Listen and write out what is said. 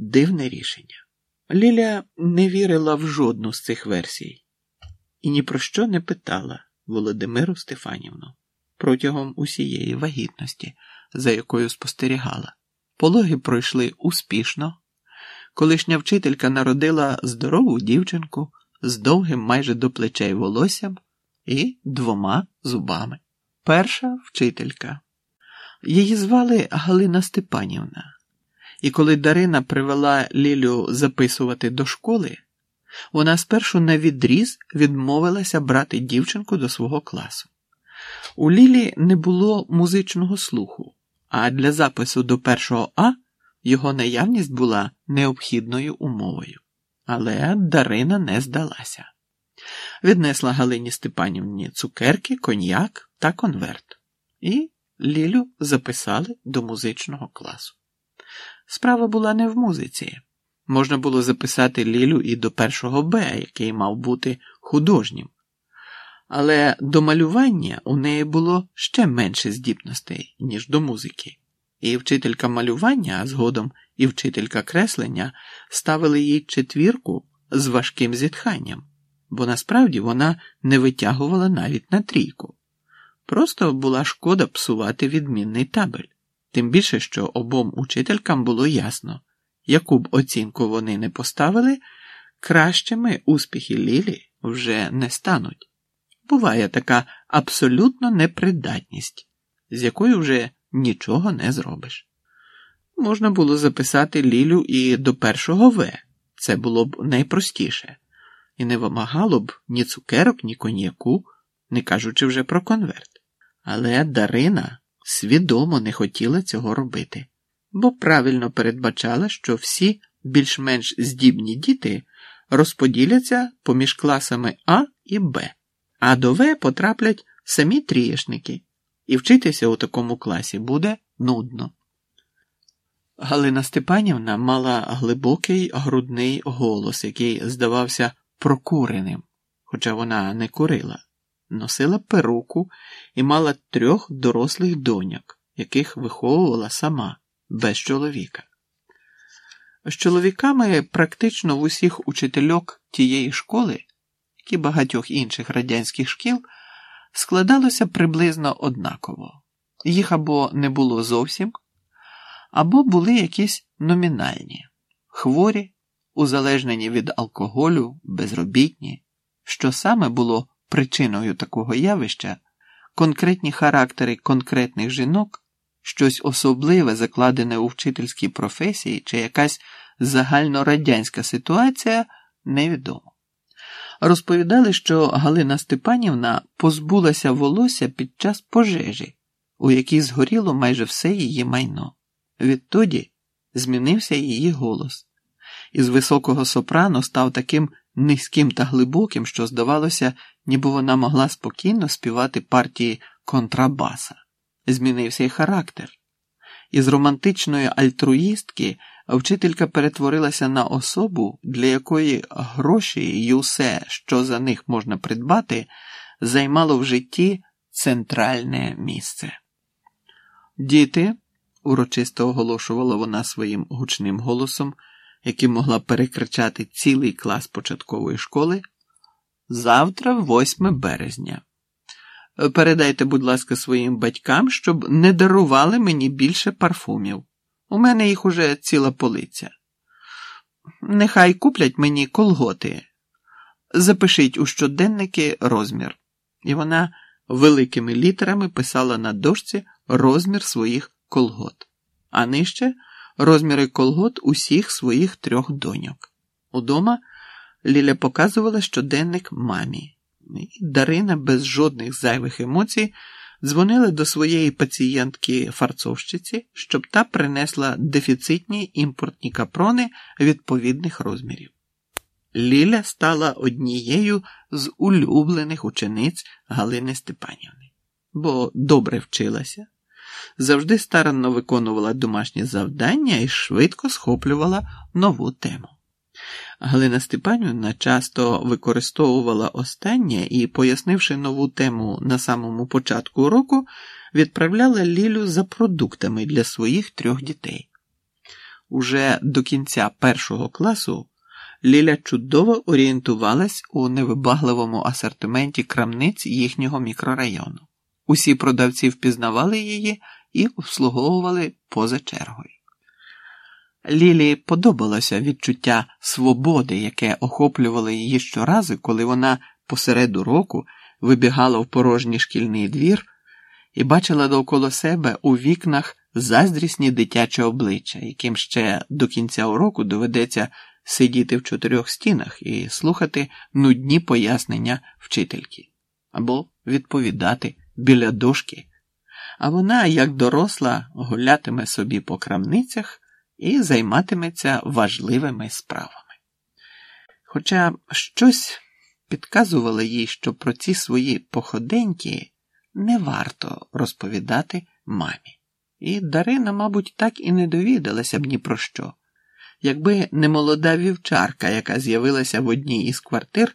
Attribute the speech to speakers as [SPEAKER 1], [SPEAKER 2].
[SPEAKER 1] дивне рішення. Ліля не вірила в жодну з цих версій і ні про що не питала Володимиру Стефанівну протягом усієї вагітності, за якою спостерігала. Пологи пройшли успішно. Колишня вчителька народила здорову дівчинку з довгим майже до плечей волоссям і двома зубами. Перша вчителька. Її звали Галина Степанівна, і коли Дарина привела Лілю записувати до школи, вона спершу на відріз відмовилася брати дівчинку до свого класу. У Лілі не було музичного слуху, а для запису до першого А його наявність була необхідною умовою. Але Дарина не здалася. Віднесла Галині Степанівні цукерки, коньяк та конверт. І Лілю записали до музичного класу. Справа була не в музиці. Можна було записати Лілю і до першого Б, який мав бути художнім. Але до малювання у неї було ще менше здібностей, ніж до музики. І вчителька малювання, а згодом і вчителька креслення ставили їй четвірку з важким зітханням, бо насправді вона не витягувала навіть на трійку. Просто була шкода псувати відмінний табель, тим більше, що обом учителькам було ясно, яку б оцінку вони не поставили, кращими успіхи Лілі вже не стануть. Буває така абсолютно непридатність, з якою вже нічого не зробиш. Можна було записати Лілю і до першого В, це було б найпростіше, і не вимагало б ні цукерок, ні коньяку, не кажучи вже про конверт. Але Дарина свідомо не хотіла цього робити, бо правильно передбачала, що всі більш-менш здібні діти розподіляться поміж класами А і Б, а до В потраплять самі трієшники, і вчитися у такому класі буде нудно. Галина Степанівна мала глибокий грудний голос, який здавався прокуреним, хоча вона не курила носила перуку і мала трьох дорослих доньок, яких виховувала сама без чоловіка. З чоловіками практично в усіх учительок тієї школи, як і багатьох інших радянських шкіл, складалося приблизно однаково. Їх або не було зовсім, або були якісь номінальні, хворі, узалежнені від алкоголю, безробітні, що саме було причиною такого явища конкретні характери конкретних жінок, щось особливе закладене у вчительській професії чи якась загальнорадянська ситуація невідомо. Розповідали, що Галина Степанівна позбулася волосся під час пожежі, у якій згоріло майже все її майно. Відтоді змінився її голос, із високого сопрано став таким низьким та глибоким, що, здавалося, ніби вона могла спокійно співати партії контрабаса. Змінився й характер. Із романтичної альтруїстки вчителька перетворилася на особу, для якої гроші і усе, що за них можна придбати, займало в житті центральне місце. Діти, урочисто оголошувала вона своїм гучним голосом, яким могла перекричати цілий клас початкової школи. Завтра, 8 березня. Передайте, будь ласка, своїм батькам, щоб не дарували мені більше парфумів. У мене їх уже ціла полиця. Нехай куплять мені колготи. Запишіть у щоденники розмір. І вона великими літерами писала на дошці розмір своїх колгот, а нижче розміри колгот усіх своїх трьох доньок. Удома Ліля показувала щоденник мамі. І Дарина без жодних зайвих емоцій дзвонила до своєї пацієнтки фарцовщиці, щоб та принесла дефіцитні імпортні капрони відповідних розмірів. Ліля стала однією з улюблених учениць Галини Степанівни, бо добре вчилася, завжди старанно виконувала домашні завдання і швидко схоплювала нову тему. Галина Степанівна часто використовувала останнє і, пояснивши нову тему на самому початку уроку, відправляла Лілю за продуктами для своїх трьох дітей. Уже до кінця першого класу Ліля чудово орієнтувалась у невибагливому асортименті крамниць їхнього мікрорайону. Усі продавці впізнавали її і обслуговували поза чергою. Лілі подобалося відчуття свободи, яке охоплювало її щоразу, коли вона посеред уроку вибігала в порожній шкільний двір і бачила довкола себе у вікнах заздрісні дитячі обличчя, яким ще до кінця уроку доведеться сидіти в чотирьох стінах і слухати нудні пояснення вчительки або відповідати біля дошки. А вона, як доросла, гулятиме собі по крамницях і займатиметься важливими справами. Хоча щось підказувало їй, що про ці свої походеньки не варто розповідати мамі. І Дарина, мабуть, так і не довідалася б ні про що, якби не молода вівчарка, яка з'явилася в одній із квартир